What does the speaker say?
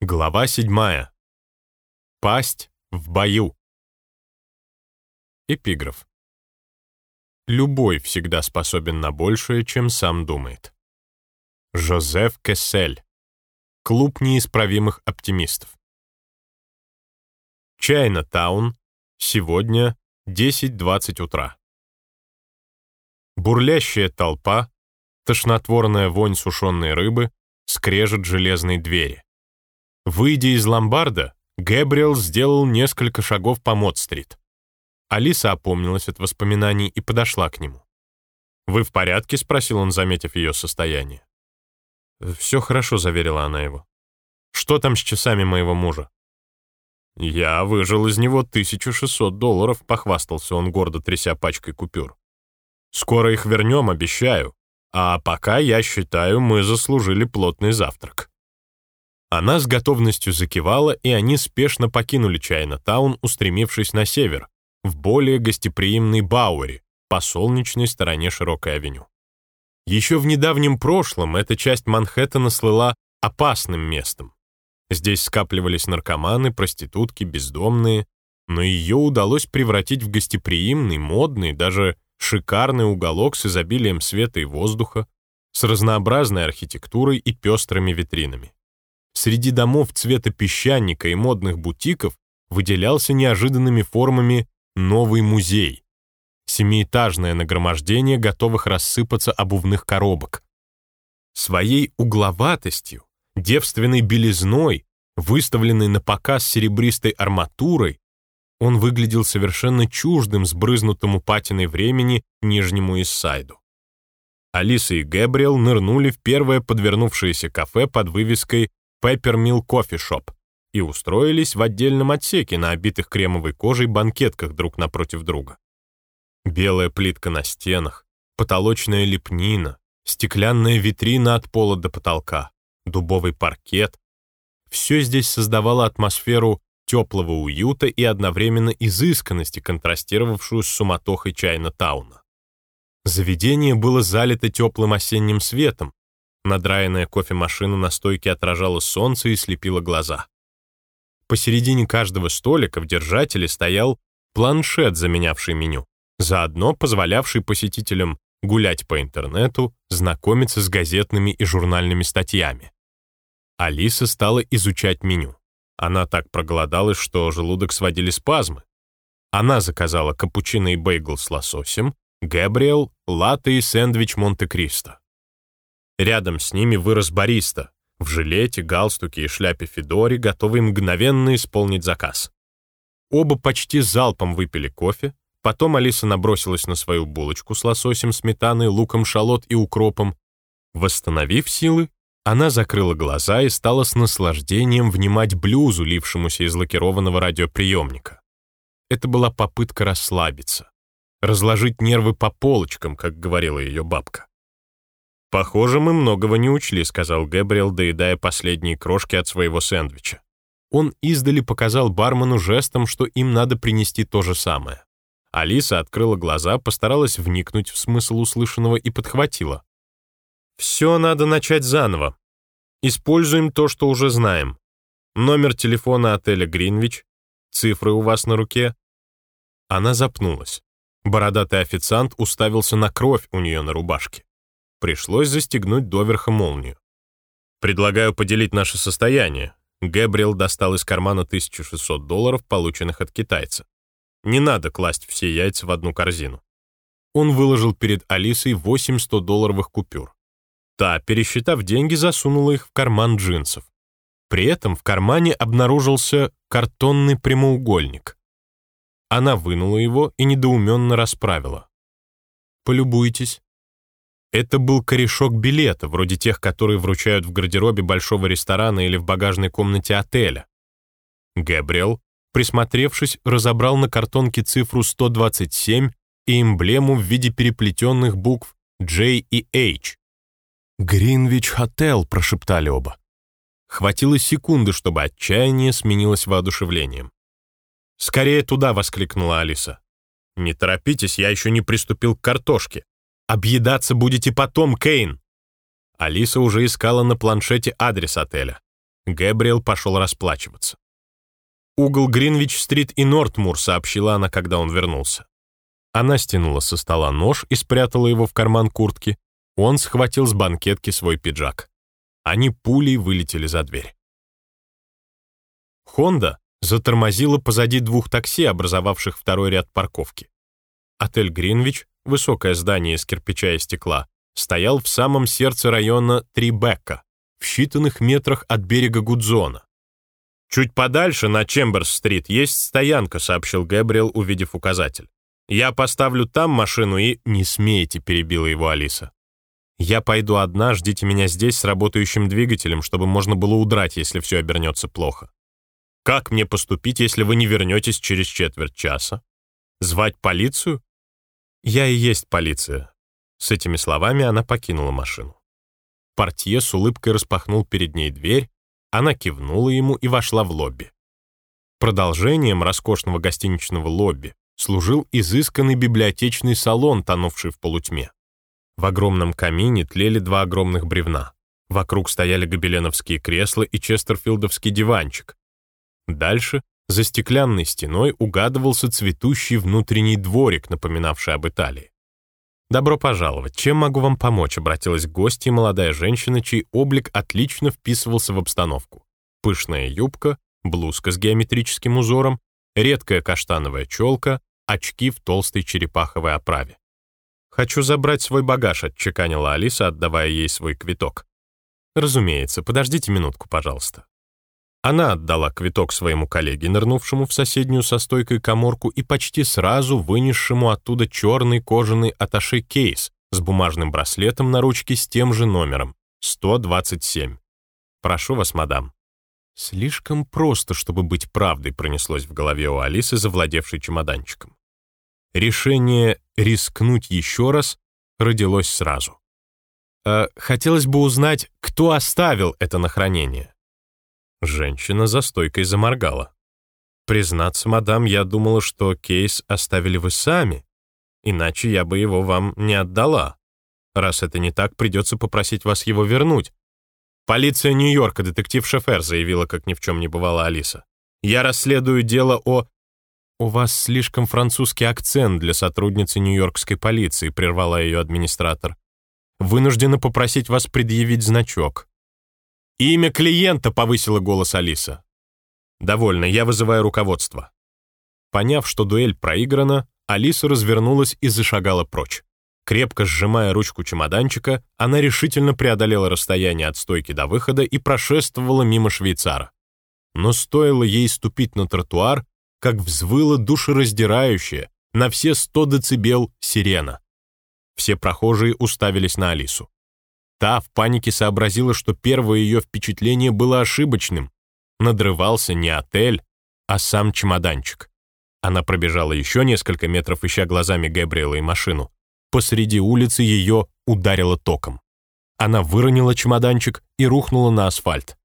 Глава седьмая. Пасть в бою. Эпиграф. Любой всегда способен на большее, чем сам думает. Жозеф Кессель. Клуб неисправимых оптимистов. Чайна Таун. Сегодня 10.20 утра. Бурлящая толпа, тошнотворная вонь сушеной рыбы, скрежет железной двери. Выйдя из ломбарда, Гэбриэл сделал несколько шагов по Мод-стрит. Алиса опомнилась от воспоминаний и подошла к нему. «Вы в порядке?» — спросил он, заметив ее состояние. «Все хорошо», — заверила она его. «Что там с часами моего мужа?» «Я выжил из него 1600 долларов», — похвастался он, гордо тряся пачкой купюр. «Скоро их вернем, обещаю. А пока, я считаю, мы заслужили плотный завтрак». Она с готовностью закивала, и они спешно покинули Чайна-таун, устремившись на север, в более гостеприимный Бауэри, по солнечной стороне широкой авеню. Еще в недавнем прошлом эта часть Манхэттена слыла опасным местом. Здесь скапливались наркоманы, проститутки, бездомные, но ее удалось превратить в гостеприимный, модный, даже шикарный уголок с изобилием света и воздуха, с разнообразной архитектурой и пестрыми витринами. Среди домов цвета песчаника и модных бутиков выделялся неожиданными формами новый музей. Семиэтажное нагромождение готовых рассыпаться обувных коробок. Своей угловатостью, девственной белизной, выставленной на показ серебристой арматурой, он выглядел совершенно чуждым сбрызнутому патиной времени Нижнему Иссайду. Алиса и Гэбриэл нырнули в первое подвернувшееся кафе под вывеской Peppermill Coffee Shop и устроились в отдельном отсеке на обитых кремовой кожей банкетках друг напротив друга. Белая плитка на стенах, потолочная лепнина, стеклянная витрина от пола до потолка, дубовый паркет. Все здесь создавало атмосферу теплого уюта и одновременно изысканности, контрастировавшую с суматохой Чайна-тауна. Заведение было залито теплым осенним светом, Надраенная кофемашина на стойке отражала солнце и слепила глаза. Посередине каждого столика в держателе стоял планшет, заменявший меню, заодно позволявший посетителям гулять по интернету, знакомиться с газетными и журнальными статьями. Алиса стала изучать меню. Она так проголодалась, что желудок сводили спазмы. Она заказала капучино и бейгл с лососем, Гэбриэл — латте и сэндвич Монте-Кристо. Рядом с ними вырос бариста, в жилете, галстуке и шляпе Федори, готовый мгновенно исполнить заказ. Оба почти залпом выпили кофе, потом Алиса набросилась на свою булочку с лососем, сметаной, луком, шалот и укропом. Восстановив силы, она закрыла глаза и стала с наслаждением внимать блюзу, лившемуся из лакированного радиоприемника. Это была попытка расслабиться, разложить нервы по полочкам, как говорила ее бабка. «Похоже, мы многого не учли», — сказал Гэбриэл, доедая последние крошки от своего сэндвича. Он издали показал бармену жестом, что им надо принести то же самое. Алиса открыла глаза, постаралась вникнуть в смысл услышанного и подхватила. «Все надо начать заново. Используем то, что уже знаем. Номер телефона отеля «Гринвич», цифры у вас на руке». Она запнулась. Бородатый официант уставился на кровь у нее на рубашке. Пришлось застегнуть доверха молнию. «Предлагаю поделить наше состояние». Гэбриэл достал из кармана 1600 долларов, полученных от китайца. «Не надо класть все яйца в одну корзину». Он выложил перед Алисой 8 100-долларовых купюр. Та, пересчитав деньги, засунула их в карман джинсов. При этом в кармане обнаружился картонный прямоугольник. Она вынула его и недоуменно расправила. «Полюбуйтесь». Это был корешок билета, вроде тех, которые вручают в гардеробе большого ресторана или в багажной комнате отеля. Гэбриэл, присмотревшись, разобрал на картонке цифру 127 и эмблему в виде переплетенных букв J и H. «Гринвич Хотел», — прошептали оба. Хватило секунды, чтобы отчаяние сменилось воодушевлением. «Скорее туда!» — воскликнула Алиса. «Не торопитесь, я еще не приступил к картошке. Объедаться будете потом, Кейн!» Алиса уже искала на планшете адрес отеля. Гэбриэл пошел расплачиваться. «Угол Гринвич-стрит и Нортмур», — сообщила она, когда он вернулся. Она стянула со стола нож и спрятала его в карман куртки. Он схватил с банкетки свой пиджак. Они пулей вылетели за дверь. «Хонда» затормозила позади двух такси, образовавших второй ряд парковки. Отель «Гринвич», высокое здание из кирпича и стекла, стоял в самом сердце района Трибекка, в считанных метрах от берега Гудзона. «Чуть подальше, на Чемберс-стрит, есть стоянка», сообщил Гэбриэл, увидев указатель. «Я поставлю там машину и...» «Не смейте», — перебила его Алиса. «Я пойду одна, ждите меня здесь с работающим двигателем, чтобы можно было удрать, если все обернется плохо. Как мне поступить, если вы не вернетесь через четверть часа? Звать полицию? Я и есть полиция. С этими словами она покинула машину. Портье с улыбкой распахнул перед ней дверь, она кивнула ему и вошла в лобби. Продолжением роскошного гостиничного лобби служил изысканный библиотечный салон, тонувший в полутьме. В огромном камине тлели два огромных бревна. Вокруг стояли гобеленовские кресла и честерфилдовский диванчик. Дальше, за стеклянной стеной, угадывался цветущий внутренний дворик, напоминавший об Италии. «Добро пожаловать. Чем могу вам помочь?» — обратилась к гостье молодая женщина, чей облик отлично вписывался в обстановку. Пышная юбка, блузка с геометрическим узором, редкая каштановая челка, очки в толстой черепаховой оправе. «Хочу забрать свой багаж», — отчеканила Алиса, отдавая ей свой квиток. «Разумеется. Подождите минутку, пожалуйста». Она отдала квиток своему коллеге, нырнувшему в соседнюю со стойкой коморку и почти сразу вынесшему оттуда черный кожаный аташе-кейс с бумажным браслетом на ручке с тем же номером — 127. «Прошу вас, мадам». Слишком просто, чтобы быть правдой, пронеслось в голове у Алисы, завладевшей чемоданчиком. Решение рискнуть еще раз родилось сразу. Э, хотелось бы узнать, кто оставил это на хранение. Женщина за стойкой заморгала. «Признаться, мадам, я думала, что кейс оставили вы сами, иначе я бы его вам не отдала. Раз это не так, придется попросить вас его вернуть». «Полиция Нью-Йорка, детектив Шефер», заявила, как ни в чем не бывала Алиса. «Я расследую дело о...» «У вас слишком французский акцент для сотрудницы нью-йоркской полиции», прервала ее администратор. «Вынуждена попросить вас предъявить значок. «Имя клиента!» — повысила голос Алиса. «Довольно, я вызываю руководство». Поняв, что дуэль проиграна, Алиса развернулась и зашагала прочь. Крепко сжимая ручку чемоданчика, она решительно преодолела расстояние от стойки до выхода и прошествовала мимо швейцара. Но стоило ей ступить на тротуар, как взвыла душераздирающая, на все 100 децибел сирена. Все прохожие уставились на Алису. Та в панике сообразила, что первое ее впечатление было ошибочным. Надрывался не отель, а сам чемоданчик. Она пробежала еще несколько метров, ища глазами Габриэла и машину. Посреди улицы ее ударило током. Она выронила чемоданчик и рухнула на асфальт.